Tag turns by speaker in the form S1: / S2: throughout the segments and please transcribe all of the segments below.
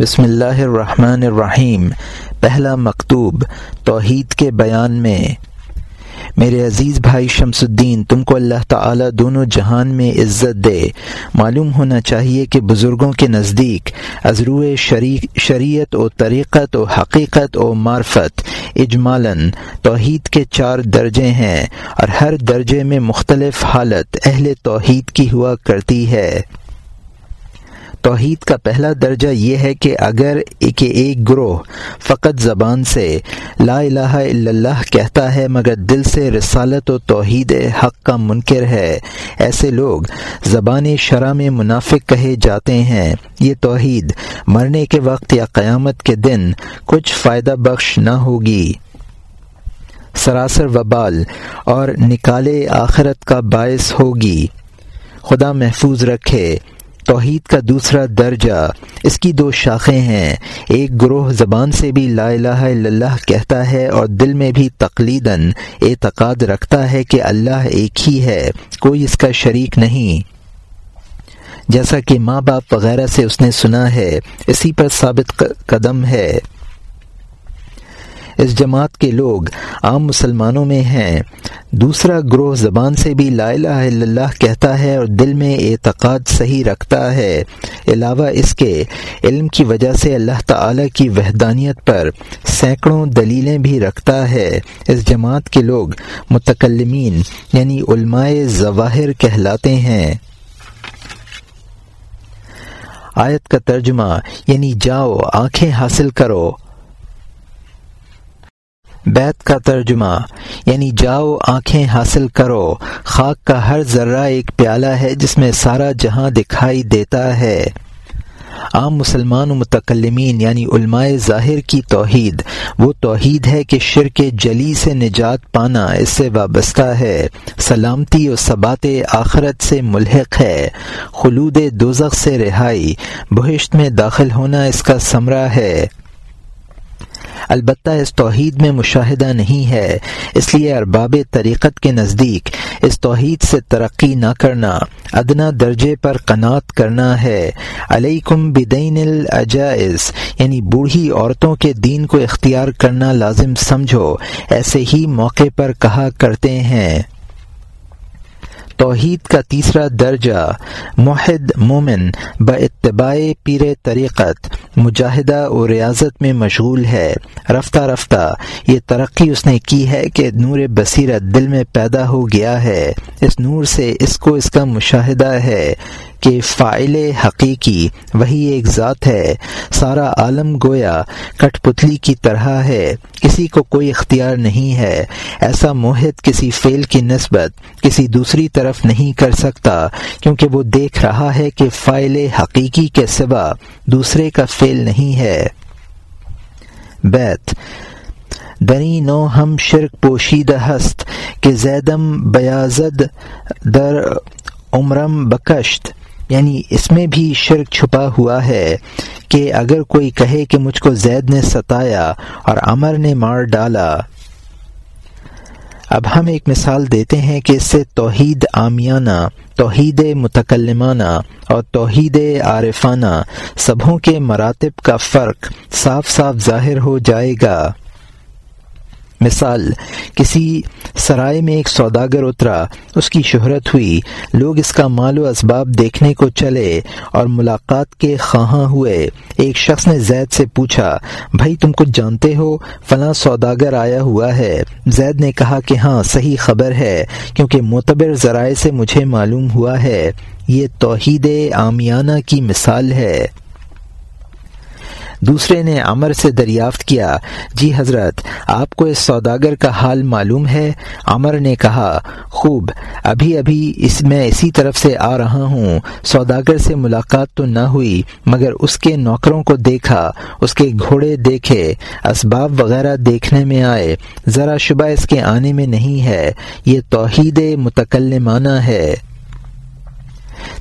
S1: بسم اللہ الرحمن الرحیم، پہلا مکتوب توحید کے بیان میں۔ میرے عزیز بھائی شمس الدین، تم کو اللہ تعالی دونوں جہان میں عزت دے۔ معلوم ہونا چاہیے کہ بزرگوں کے نزدیک ازرو شریعت و طریقت و حقیقت و معرفت اجمالاً توحید کے چار درجے ہیں اور ہر درجے میں مختلف حالت اہل توحید کی ہوا کرتی ہے۔ توحید کا پہلا درجہ یہ ہے کہ اگر کہ ایک گروہ فقط زبان سے لا الہ الا اللہ کہتا ہے مگر دل سے رسالت و توحید حق کا منکر ہے، ایسے لوگ زبان شرح میں منافق کہے جاتے ہیں۔ یہ توحید مرنے کے وقت یا قیامت کے دن کچھ فائدہ بخش نہ ہوگی۔ سراسر وبال اور نکالے آخرت کا باعث ہوگی۔ خدا محفوظ رکھے۔ توحید کا دوسرا درجہ، اس کی دو شاخیں ہیں۔ ایک گروہ زبان سے بھی لا الہ الا اللہ کہتا ہے اور دل میں بھی تقلیداً اعتقاد رکھتا ہے کہ اللہ ایک ہی ہے، کوئی اس کا شریک نہیں۔ جیسا کہ ماں باپ وغیرہ سے اس نے سنا ہے، اسی پر ثابت قدم ہے۔ اس جماعت کے لوگ عام مسلمانوں میں ہیں۔ دوسرا گروہ زبان سے بھی لا الہ الا اللہ کہتا ہے اور دل میں اعتقاد صحیح رکھتا ہے۔ علاوہ اس کے علم کی وجہ سے اللہ تعالی کی وحدانیت پر سینکڑوں دلیلیں بھی رکھتا ہے۔ اس جماعت کے لوگ متکلمین یعنی علماء ظواہر کہلاتے ہیں۔ آیت کا ترجمہ یعنی جاؤ، آنکھیں حاصل کرو۔ بیت کا ترجمہ یعنی جاؤ آنکھیں حاصل کرو، خاک کا ہر ذرہ ایک پیالہ ہے جس میں سارا جہاں دکھائی دیتا ہے۔ عام مسلمان و متکلمین یعنی علماء ظاہر کی توحید، وہ توحید ہے کہ شرک جلی سے نجات پانا اس سے وابستہ ہے۔ سلامتی و ثبات آخرت سے ملحق ہے۔ خلود دوزخ سے رہائی، بہشت میں داخل ہونا اس کا ثمرہ ہے۔ البتہ اس توحید میں مشاہدہ نہیں ہے، اس لیے ارباب طریقت کے نزدیک اس توحید سے ترقی نہ کرنا، ادنا درجے پر قناعت کرنا ہے۔ علیکم بدین الجائز یعنی بوڑھی عورتوں کے دین کو اختیار کرنا لازم سمجھو، ایسے ہی موقع پر کہا کرتے ہیں۔ توحید کا تیسرا درجہ معد مومن با اتباع پیر طریقت، مجاہدہ و ریاضت میں مشغول ہے۔ رفتہ رفتہ، یہ ترقی اس نے کی ہے کہ نور بصیرت دل میں پیدا ہو گیا ہے۔ اس نور سے اس کو اس کا مشاہدہ ہے۔ کہ فائل حقیقی وہی ایک ذات ہے، سارا عالم گویا کٹ پتلی کی طرح ہے، کسی کو کوئی اختیار نہیں ہے، ایسا موہد کسی فعل کی نسبت کسی دوسری طرف نہیں کر سکتا، کیونکہ وہ دیکھ رہا ہے کہ فائل حقیقی کے سوا دوسرے کا فعل نہیں ہے۔ بیت دری نو ہم شرک پوشیدہ ہست، کہ زیدم بیازد در عمرم بکشت۔ یعنی اس میں بھی شرک چھپا ہوا ہے کہ اگر کوئی کہے کہ مجھ کو زید نے ستایا اور امر نے مار ڈالا۔ اب ہم ایک مثال دیتے ہیں کہ اس سے توحید آمیانہ توحید متکلمانہ اور توحید عارفانہ سبھوں کے مراتب کا فرق صاف صاف ظاہر ہو جائے گا۔ مثال، کسی سرائے میں ایک سوداگر اترا، اس کی شہرت ہوئی، لوگ اس کا مال و اسباب دیکھنے کو چلے اور ملاقات کے خواہاں ہوئے۔ ایک شخص نے زید سے پوچھا، بھائی، تم کچھ جانتے ہو؟ فلاں سوداگر آیا ہوا ہے۔ زید نے کہا کہ ہاں صحیح خبر ہے، کیونکہ معتبر ذرائع سے مجھے معلوم ہوا ہے۔ یہ توحید آمیانہ کی مثال ہے۔ دوسرے نے امر سے دریافت کیا جی حضرت، آپ کو اس سوداگر کا حال معلوم ہے؟ امر نے کہا، خوب، ابھی ابھی اس میں اسی طرف سے آ رہا ہوں۔ سوداگر سے ملاقات تو نہ ہوئی، مگر اس کے نوکروں کو دیکھا، اس کے گھوڑے دیکھے، اسباب وغیرہ دیکھنے میں آئے۔ ذرا شبہ اس کے آنے میں نہیں ہے، یہ توحید متکلمانہ ہے۔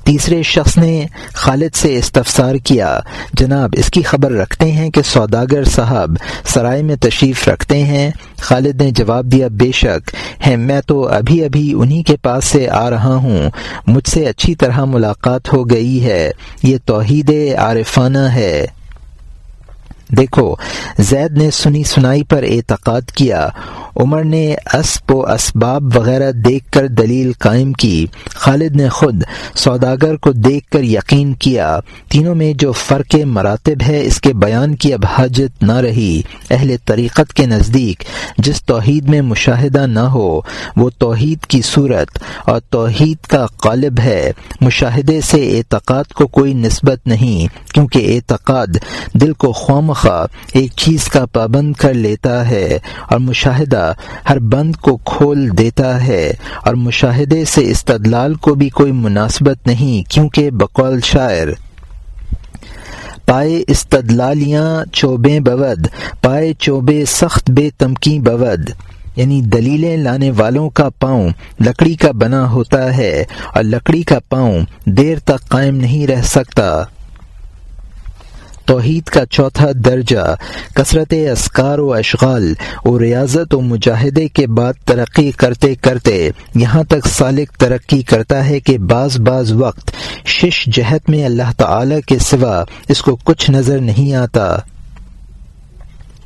S1: تیسرے شخص نے خالد سے استفسار کیا۔ جناب، اس کی خبر رکھتے ہیں کہ سوداگر صاحب سرائے میں تشریف رکھتے ہیں۔ خالد نے جواب دیا، بے شک۔ ہے میں تو ابھی ابھی انہی کے پاس سے آ رہا ہوں۔ مجھ سے اچھی طرح ملاقات ہو گئی ہے۔ یہ توحید عارفانہ ہے۔ دیکھو، زید نے سنی سنائی پر اعتقاد کیا۔ عمر نے اسب و اسباب وغیرہ دیکھ کر دلیل قائم کی۔ خالد نے خود سوداگر کو دیکھ کر یقین کیا۔ تینوں میں جو فرق مراتب ہے، اس کے بیان کی اب حاجت نہ رہی۔ اہل طریقت کے نزدیک جس توحید میں مشاہدہ نہ ہو، وہ توحید کی صورت اور توحید کا قالب ہے۔ مشاہدے سے اعتقاد کو کوئی نسبت نہیں، کیونکہ اعتقاد دل کو خواہ ایک چیز کا پابند کر لیتا ہے اور مشاہدہ ہر بند کو کھول دیتا ہے اور مشاہدے سے استدلال کو بھی کوئی مناسبت نہیں کیونکہ بقول شاعر، پائے استدلالیاں چوبے بود، پائے چوبے سخت بے تمکی بود۔ یعنی دلیلیں لانے والوں کا پاؤں لکڑی کا بنا ہوتا ہے اور لکڑی کا پاؤں دیر تک قائم نہیں رہ سکتا۔ توحید کا چوتھا درجہ، کثرت اسکار و اشغال و ریاضت و مجاہدے کے بعد ترقی کرتے کرتے یہاں تک سالک ترقی کرتا ہے کہ بعض بعض وقت شش جہت میں اللہ تعالی کے سوا اس کو کچھ نظر نہیں آتا۔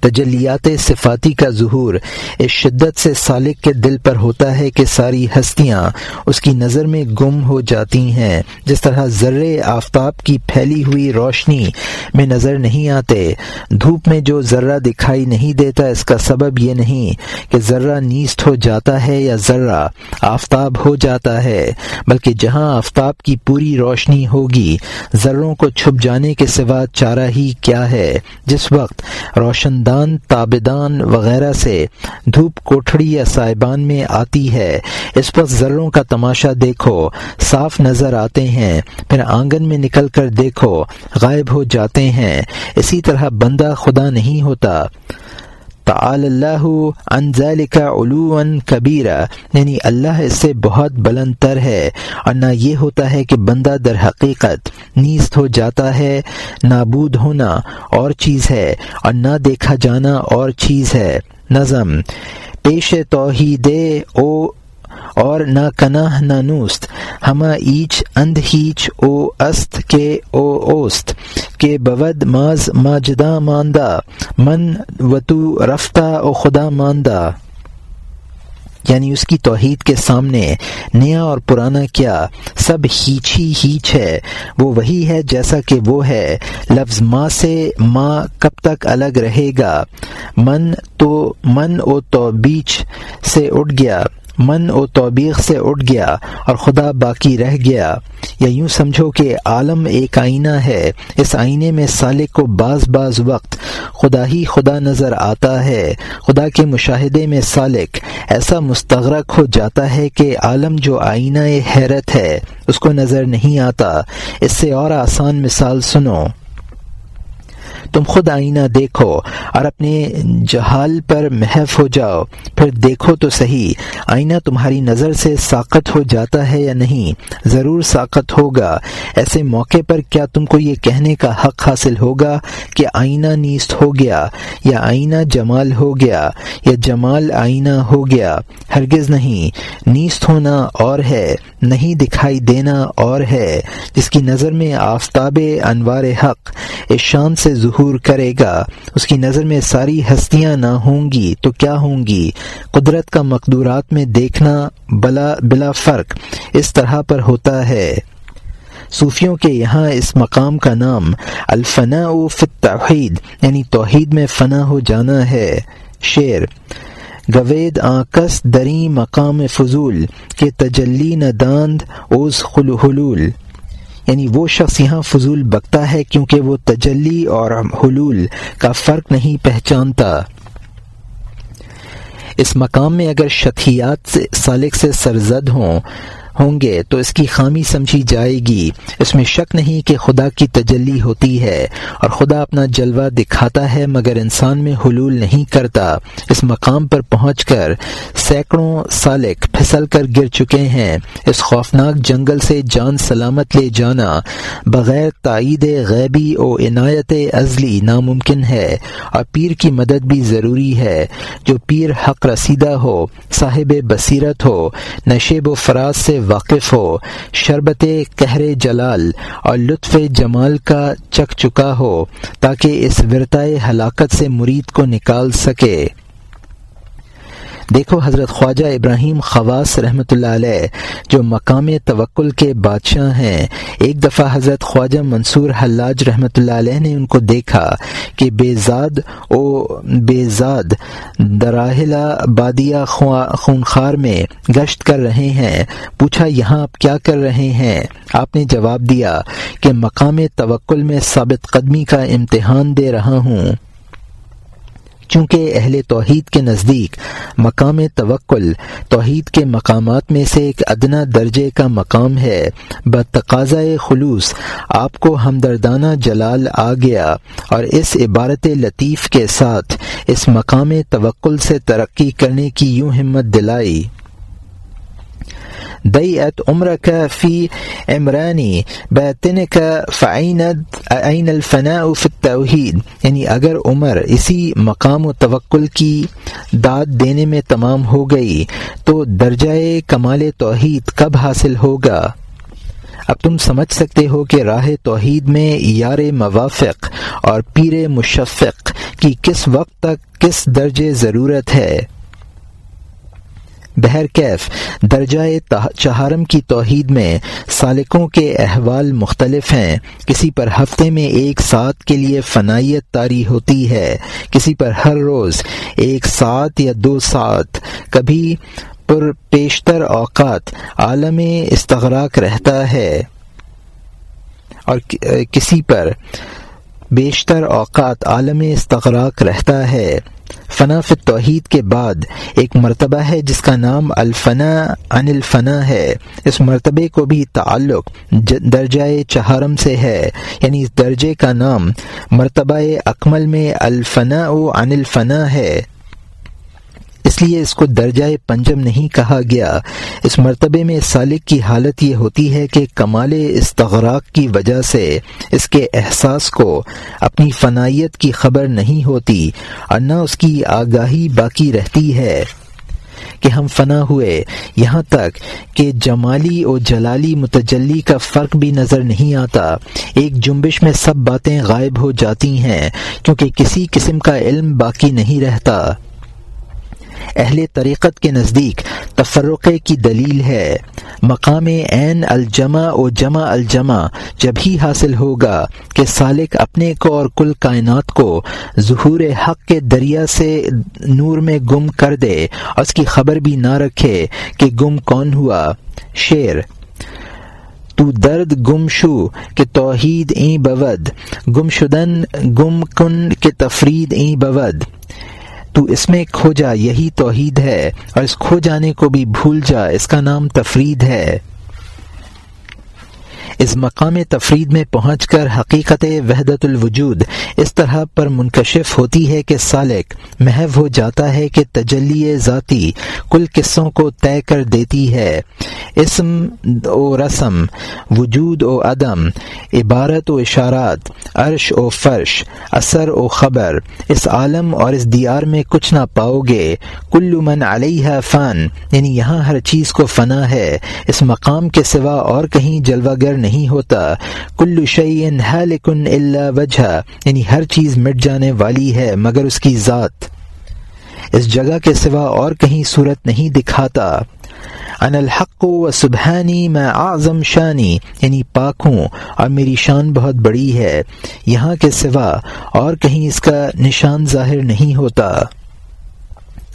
S1: تجلیات صفاتی کا ظہور اس شدت سے سالک کے دل پر ہوتا ہے کہ ساری ہستیاں اس کی نظر میں گم ہو جاتی ہیں۔ جس طرح ذرے آفتاب کی پھیلی ہوئی روشنی میں نظر نہیں آتے، دھوپ میں جو ذرہ دکھائی نہیں دیتا، اس کا سبب یہ نہیں کہ ذرہ نیست ہو جاتا ہے یا ذرہ آفتاب ہو جاتا ہے، بلکہ جہاں آفتاب کی پوری روشنی ہوگی، ذروں کو چھپ جانے کے سوا چارہ ہی کیا ہے۔ جس وقت روشن دان تابدان وغیرہ سے دھوپ کوٹھڑی یا سائبان میں آتی ہے۔ اس پر ذروں کا تماشا دیکھو، صاف نظر آتے ہیں، پھر آنگن میں نکل کر دیکھو، غائب ہو جاتے ہیں۔ اسی طرح بندہ خدا نہیں ہوتا۔ تعال اللہ عن کا علوا کبیرہ یعنی اللہ اس سے بہت بلند تر ہے، اور نہ یہ ہوتا ہے کہ بندہ در حقیقت نیست ہو جاتا ہے، نابود ہونا اور چیز ہے، اور نہ دیکھا جانا اور چیز ہے۔ نظم، پیش توحید، او اور نہ کنا نہ نوست، ہما ایچ اندھ ہیچ او است کے او اوست، کے بود ماز ماجدہ ماندہ، من و تو رفتہ او خدا ماندہ۔ یعنی اس کی توحید کے سامنے نیا اور پرانا کیا، سب ہیچ ہی ہیچ ہے، وہ وہی ہے جیسا کہ وہ ہے۔ لفظ ماں سے ماں کب تک الگ رہے گا؟ من تو من او تو بیچ سے اٹھ گیا۔ من و توبیق سے اٹھ گیا اور خدا باقی رہ گیا۔ یا یوں سمجھو کہ عالم ایک آئینہ ہے، اس آئینے میں سالک کو بعض بعض وقت خدا ہی خدا نظر آتا ہے، خدا کے مشاہدے میں سالک۔ ایسا مستغرق ہو جاتا ہے کہ عالم جو آئینہ حیرت ہے، اس کو نظر نہیں آتا۔ اس سے اور آسان مثال سنو۔ تم خود آئینہ دیکھو اور اپنے جہال پر محف ہو جاؤ۔ پھر دیکھو تو صحیح، آئینہ تمہاری نظر سے ساقت ہو جاتا ہے یا نہیں؟ ضرور ساقت ہوگا۔ ایسے موقع پر کیا تم کو یہ کہنے کا حق حاصل ہوگا کہ آئینہ نیست ہو گیا یا آئینہ جمال ہو گیا یا جمال آئینہ ہو گیا؟ ہرگز نہیں۔ نیست ہونا اور ہے۔ نہیں دکھائی دینا اور ہے، جس کی نظر میں آفتاب انوار حق اس شان سے ظہور کرے گا، اس کی نظر میں ساری ہستیاں نہ ہوں گی تو کیا ہوں گی؟ قدرت کا مقدورات میں دیکھنا بلا بلا فرق اس طرح پر ہوتا ہے۔ صوفیوں کے یہاں اس مقام کا نام الفنا و توحید یعنی توحید میں فنا ہو جانا ہے۔ شعر گوید آکس دری مقام فضول کے تجلی نہ داند اوز حلول۔ یعنی وہ شخص یہاں فضول بکتا ہے کیونکہ وہ تجلی اور حلول کا فرق نہیں پہچانتا۔ اس مقام میں اگر شتیات سے سالک سے سرزد ہوں ہوں گے تو اس کی خامی سمجھی جائے گی۔ اس میں شک نہیں کہ خدا کی تجلی ہوتی ہے اور خدا اپنا جلوہ دکھاتا ہے مگر انسان میں حلول نہیں کرتا۔ اس مقام پر پہنچ کر سینکڑوں سالک پھسل کر گر چکے ہیں۔ اس خوفناک جنگل سے جان سلامت لے جانا بغیر تائید غیبی و عنایت ازلی ناممکن ہے اور پیر کی مدد بھی ضروری ہے۔ جو پیر حق رسیدہ ہو، صاحب بصیرت ہو، نشیب و فراز سے واقف ہو، شربت کہر جلال اور لطف جمال کا چک چکا ہو تاکہ اس ورتائے ہلاکت سے مرید کو نکال سکے۔ دیکھو حضرت خواجہ ابراہیم خواص رحمۃ اللہ علیہ، جو مقام توکل کے بادشاہ ہیں۔ ایک دفعہ حضرت خواجہ منصور حلاج رحمۃ اللہ علیہ نے ان کو دیکھا کہ بے زاد او بے زاد دراہلا خونخار میں گشت کر رہے ہیں۔ پوچھا، یہاں آپ کیا کر رہے ہیں؟ آپ نے جواب دیا کہ مقام توکل میں ثابت قدمی کا امتحان دے رہا ہوں۔ چونکہ اہل توحید کے نزدیک مقام توکل، توحید کے مقامات میں سے ایک ادنا درجے کا مقام ہے۔ بتقاضۂ خلوص، آپ کو ہمدردانہ جلال آ گیا اور اس عبارت لطیف کے ساتھ اس مقام توکل سے ترقی کرنے کی یوں ہمت دلائی۔ دیت عمر کا فی عمرانی بیتن کا فعین الفناء فی التوحید یعنی اگر عمر اسی مقام و توکل کی داد دینے میں تمام ہو گئی، تو درجۂ کمال توحید کب حاصل ہوگا؟ اب تم سمجھ سکتے ہو کہ راہ توحید میں یار موافق اور پیر مشفق کی کس وقت تک کس درجے ضرورت ہے؟ بہر کیف درجۂ چہارم کی توحید میں سالکوں کے احوال مختلف ہیں۔ کسی پر ہفتے میں ایک ساتھ کے لیے فنائیت تاری ہوتی ہے۔ کسی پر ہر روز ایک ساتھ یا دو ساتھ کبھی پر پیشتر اوقات عالم استغراق رہتا ہے۔ اور کسی پر بیشتر اوقات عالم استغراق رہتا ہے۔ فنا فی توحید کے بعد ایک مرتبہ ہے جس کا نام الفنا ان الفنا ہے۔ اس مرتبے کو بھی تعلق درجۂ چہارم سے ہے۔ یعنی اس درجے کا نام مرتبہ اکمل میں الفنا و ان الفنا ہے۔ اس لیے اس کو درجۂ پنجم نہیں کہا گیا۔ اس مرتبے میں سالک کی حالت یہ ہوتی ہے کہ کمال استغراق کی وجہ سے اس کے احساس کو اپنی فنائیت کی خبر نہیں ہوتی اور نہ اس کی آگاہی باقی رہتی ہے کہ ہم فنا ہوئے۔ یہاں تک کہ جمالی اور جلالی متجلی کا فرق بھی نظر نہیں آتا۔ ایک جنبش میں سب باتیں غائب ہو جاتی ہیں، کیونکہ کسی قسم کا علم باقی نہیں رہتا۔ اہل طریقت کے نزدیک تفرقے کی دلیل ہے۔ مقام عین الجمع و جمع الجمع جب ہی حاصل ہوگا کہ سالک اپنے کو اور کل کائنات کو ظہور حق کے دریا سے نور میں گم کر دے اور اس کی خبر بھی نہ رکھے کہ گم کون ہوا۔ شعر تو درد گم شو کہ توحید این بود، گم شدن گم کن کہ تفرید این بود۔ تو اس میں کھو جا یہی توحید ہے اور اس کھو جانے کو بھی بھول جا، اس کا نام تفرید ہے۔ اس مقام تفرید میں پہنچ کر حقیقت وحدت الوجود اس طرح پر منکشف ہوتی ہے کہ سالک محو ہو جاتا ہے کہ تجلی ذاتی کل قصوں کو طے کر دیتی ہے۔ اسم و رسم، وجود و عدم، عبارت و اشارات، عرش و فرش، اثر و خبر، اس عالم اور اس دیار میں کچھ نہ پاؤ گے۔ کل من علیہ فن یعنی یہاں ہر چیز کو فنا ہے۔ اس مقام کے سوا اور کہیں جلوہ گر نہیں ہوتا۔ کل شعین ہے لیکن اللہ وجہ یعنی ہر چیز مٹ جانے والی ہے مگر اس کی ذات۔ اس جگہ کے سوا اور کہیں صورت نہیں دکھاتا۔ ان الحق و سبحانی میں اعظم شانی یعنی پاک ہوں اور میری شان بہت بڑی ہے۔ یہاں کے سوا اور کہیں اس کا نشان ظاہر نہیں ہوتا۔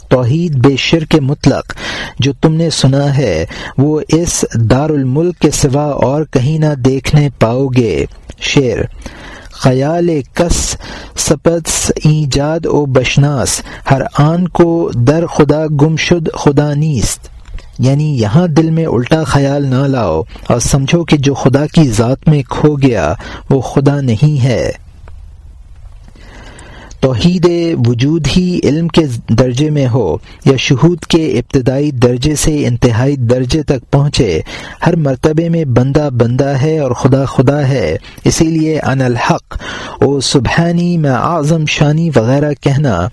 S1: توحید بے شرک مطلق جو تم نے سنا ہے، وہ اس دار الملک کے سوا اور کہیں نہ دیکھنے پاؤ گے۔ شعر خیال کس سپس ایجاد و بشناس، ہر آن کو در خدا گم شد خدا نیست۔ یعنی یہاں دل میں الٹا خیال نہ لاؤ اور سمجھو کہ جو خدا کی ذات میں کھو گیا، وہ خدا نہیں ہے۔ توحید وجود ہی علم کے درجے میں ہو یا شہود کے ابتدائی درجے سے انتہائی درجے تک پہنچے، ہر مرتبے میں بندہ بندہ ہے اور خدا خدا ہے، اسی لیے ان الحق، او سبحانی میں اعظم شانی وغیرہ کہنا۔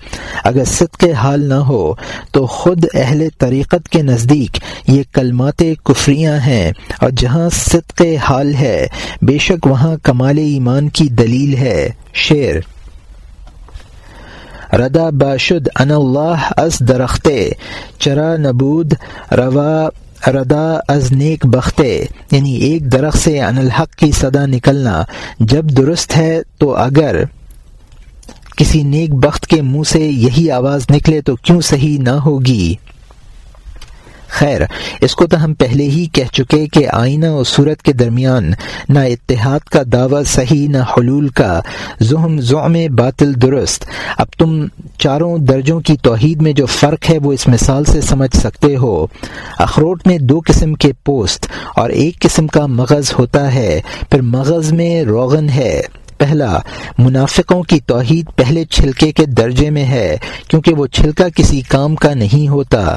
S1: اگر صدق حال نہ ہو تو خود اہل طریقت کے نزدیک یہ کلمات کفریاں ہیں۔ اور جہاں صدق حال ہے، بے شک وہاں کمال ایمان کی دلیل ہے۔ شعر ردا باشد ان اللہ از درختے، چرا نبود روا ردا از نیک بختے یعنی ایک درخت سے ان الحق کی صدا نکلنا۔ جب درست ہے تو اگر کسی نیک بخت کے منہ سے یہی آواز نکلے تو کیوں صحیح نہ ہوگی؟ خیر، اس کو تو ہم پہلے ہی کہہ چکے کہ آئینہ اور صورت کے درمیان نہ اتحاد کا دعویٰ صحیح، نہ حلول کا زہم زعم باطل درست۔ اب تم چاروں درجوں کی توحید میں جو فرق ہے وہ اس مثال سے سمجھ سکتے ہو۔ اخروٹ میں دو قسم کے پوست اور ایک قسم کا مغز ہوتا ہے، پھر مغز میں روغن ہے۔ پہلا، منافقوں کی توحید پہلے چھلکے کے درجے میں ہے، کیونکہ وہ چھلکا کسی کام کا نہیں ہوتا۔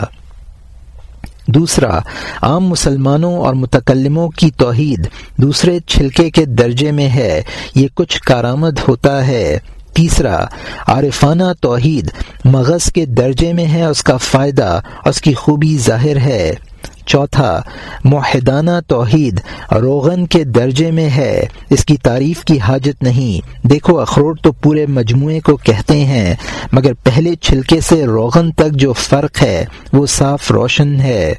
S1: دوسرا، عام مسلمانوں اور متکلموں کی توحید دوسرے چھلکے کے درجے میں ہے، یہ کچھ کارآمد ہوتا ہے۔ تیسرا، عارفانہ توحید مغز کے درجے میں ہے، اس کا فائدہ، اس کی خوبی ظاہر ہے۔ چوتھا معاہدانہ توحید روغن کے درجے میں ہے۔ اس کی تعریف کی حاجت نہیں۔ دیکھو، اخروٹ تو پورے مجموعے کو کہتے ہیں، مگر پہلے چھلکے سے روغن تک جو فرق ہے، وہ صاف روشن ہے۔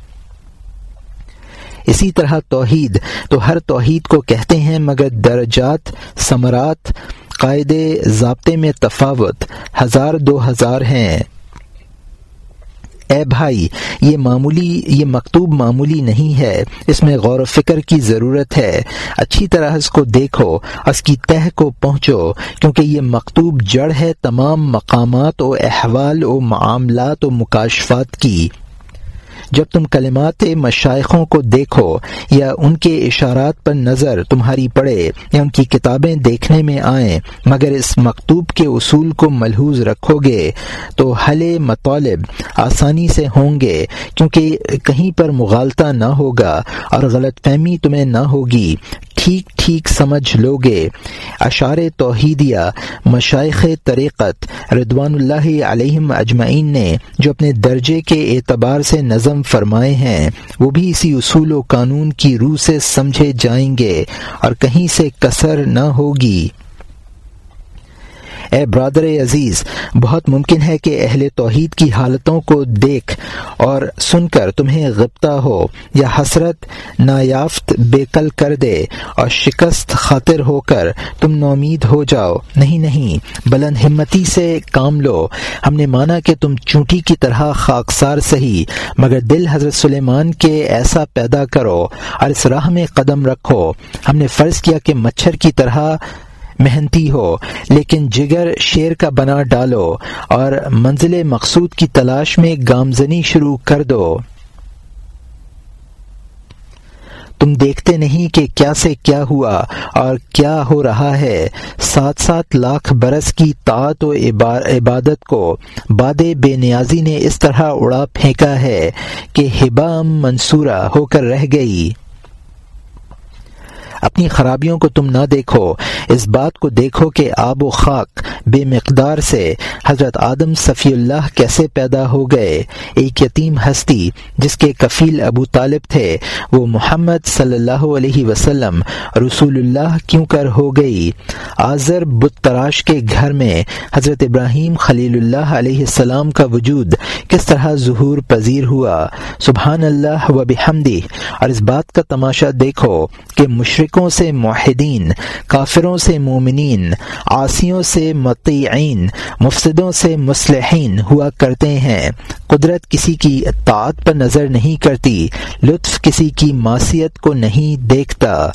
S1: اسی طرح توحید، تو ہر توحید کو کہتے ہیں، مگر درجات، ثمرات، قاعدے، ضابطے میں تفاوت ہزار دو ہزار ہیں۔ اے بھائی، یہ معمولی، یہ مکتوب معمولی نہیں ہے۔ اس میں غور و فکر کی ضرورت ہے۔ اچھی طرح اس کو دیکھو، اس کی تہ کو پہنچو، کیونکہ یہ مکتوب جڑ ہے تمام مقامات و احوال و معاملات و مکاشفات کی۔ جب تم کلمات مشائقوں کو دیکھو یا ان کے اشارات پر نظر تمہاری پڑے یا ان کی کتابیں دیکھنے میں آئیں، مگر اس مکتوب کے اصول کو ملحوظ رکھو گے تو حل مطالب آسانی سے ہوں گے، کیونکہ کہیں پر مغالطہ نہ ہوگا اور غلط فہمی تمہیں نہ ہوگی۔ ٹھیک ٹھیک سمجھ لو گے اشار توحیدیہ مشائق طریقت ردوان اللہ علیہم اجمعین نے جو اپنے درجے کے اعتبار سے نظم فرمائے ہیں، وہ بھی اسی اصول و قانون کی روح سے سمجھے جائیں گے اور کہیں سے کثر نہ ہوگی۔ اے برادر عزیز، بہت ممکن ہے کہ اہل توحید کی حالتوں کو دیکھ اور سن کر تمہیں غبطہ ہو یا حسرت، نایافت، بے کر دے اور شکست خاطر ہو کر تم نومید ہو جاؤ۔ نہیں نہیں، بلند ہمتی سے کام لو۔ ہم نے مانا کہ تم چونٹی کی طرح خاکسار سہی، مگر دل حضرت سلیمان کے ایسا پیدا کرو اور اس راہ میں قدم رکھو۔ ہم نے فرض کیا کہ مچھر کی طرح محنتی ہو، لیکن جگر شیر کا بنا ڈالو اور منزل مقصود کی تلاش میں گامزنی شروع کر دو۔ تم دیکھتے نہیں کہ کیا سے کیا ہوا اور کیا ہو رہا ہے۔ سات سات لاکھ برس کی طاعت و عبادت کو باد بے نیازی نے اس طرح اڑا پھینکا ہے کہ ہبام منصورہ ہو کر رہ گئی۔ اپنی خرابیوں کو تم نہ دیکھو، اس بات کو دیکھو کہ آب و خاک بے مقدار سے حضرت آدم صفی اللہ کیسے پیدا ہو گئے۔ ایک یتیم ہستی جس کے کفیل ابو طالب تھے، وہ محمد صلی اللہ علیہ وسلم رسول اللہ کیوں کر ہو گئی؟ آذر بت تراش کے گھر میں حضرت ابراہیم خلیل اللہ علیہ السلام کا وجود کس طرح ظہور پذیر ہوا؟ سبحان اللہ و بحمدی اور اس بات کا تماشا دیکھو کہ مشرق مشرکوں سے معاہدین کافروں سے مومنین آسیوں سے مطیعین، مفسدوں سے مسلحین ہوا کرتے ہیں۔ قدرت کسی کی اطاعت پر نظر نہیں کرتی، لطف کسی کی معصیت کو نہیں دیکھتا۔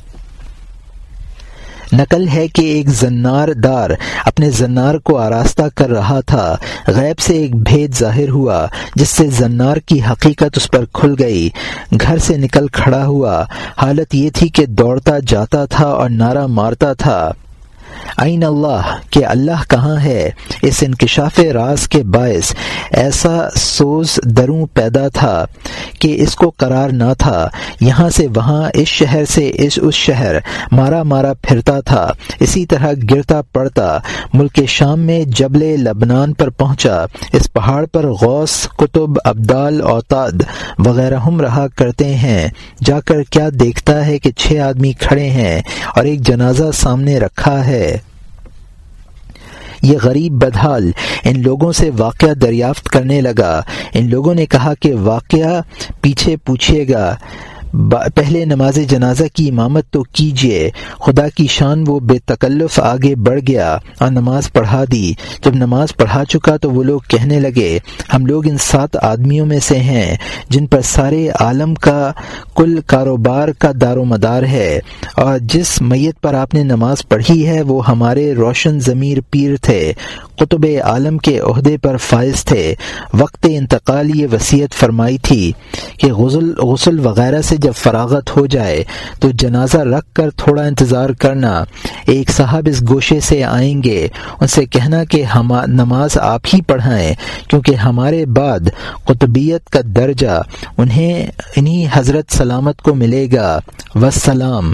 S1: نقل ہے کہ ایک زنار دار اپنے زنار کو آراستہ کر رہا تھا۔ غیب سے ایک بھید ظاہر ہوا جس سے زنار کی حقیقت اس پر کھل گئی۔ گھر سے نکل کھڑا ہوا۔ حالت یہ تھی کہ دوڑتا جاتا تھا اور نعرہ مارتا تھا۔ عین اللہ کہ اللہ کہاں ہے؟ اس انکشاف راز کے باعث ایسا سوز دروں پیدا تھا کہ اس کو قرار نہ تھا۔ یہاں سے وہاں اس شہر سے اس اس شہر مارا مارا پھرتا تھا۔ اسی طرح گرتا پڑتا۔ ملک شام میں جبل لبنان پر پہنچا۔ اس پہاڑ پر غوث کتب ابدال، اوتاد وغیرہ ہم رہا کرتے ہیں۔ جا کر کیا دیکھتا ہے کہ چھ آدمی کھڑے ہیں اور ایک جنازہ سامنے رکھا ہے۔ ہے۔ یہ غریب بدحال ان لوگوں سے واقعہ دریافت کرنے لگا۔ ان لوگوں نے کہا کہ واقعہ پیچھے پوچھے گا۔ پہلے نماز جنازہ کی امامت تو کیجیے خدا کی شان وہ بے تکلف آگے بڑھ گیا اور نماز پڑھا دی۔ جب نماز پڑھا چکا تو وہ لوگ کہنے لگے، ہم لوگ ان سات آدمیوں میں سے ہیں، جن پر سارے عالم کا کل کاروبار کا دار و مدار ہے۔ اور جس میت پر آپ نے نماز پڑھی ہے، وہ ہمارے روشن ضمیر پیر تھے۔ قطب عالم کے عہدے پر فائز تھے۔ وقت انتقال یہ وصیت فرمائی تھی کہ غسل غسل وغیرہ سے جب فراغت ہو جائے تو جنازہ رکھ کر تھوڑا انتظار کرنا۔ ایک صاحب اس گوشے سے آئیں گے۔ ان سے کہنا کہ ہم نماز آپ ہی پڑھائیں، کیونکہ ہمارے بعد قطبیت کا درجہ انہیں، انہی حضرت سلامت کو ملے گا۔ وسلام۔